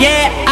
yeah.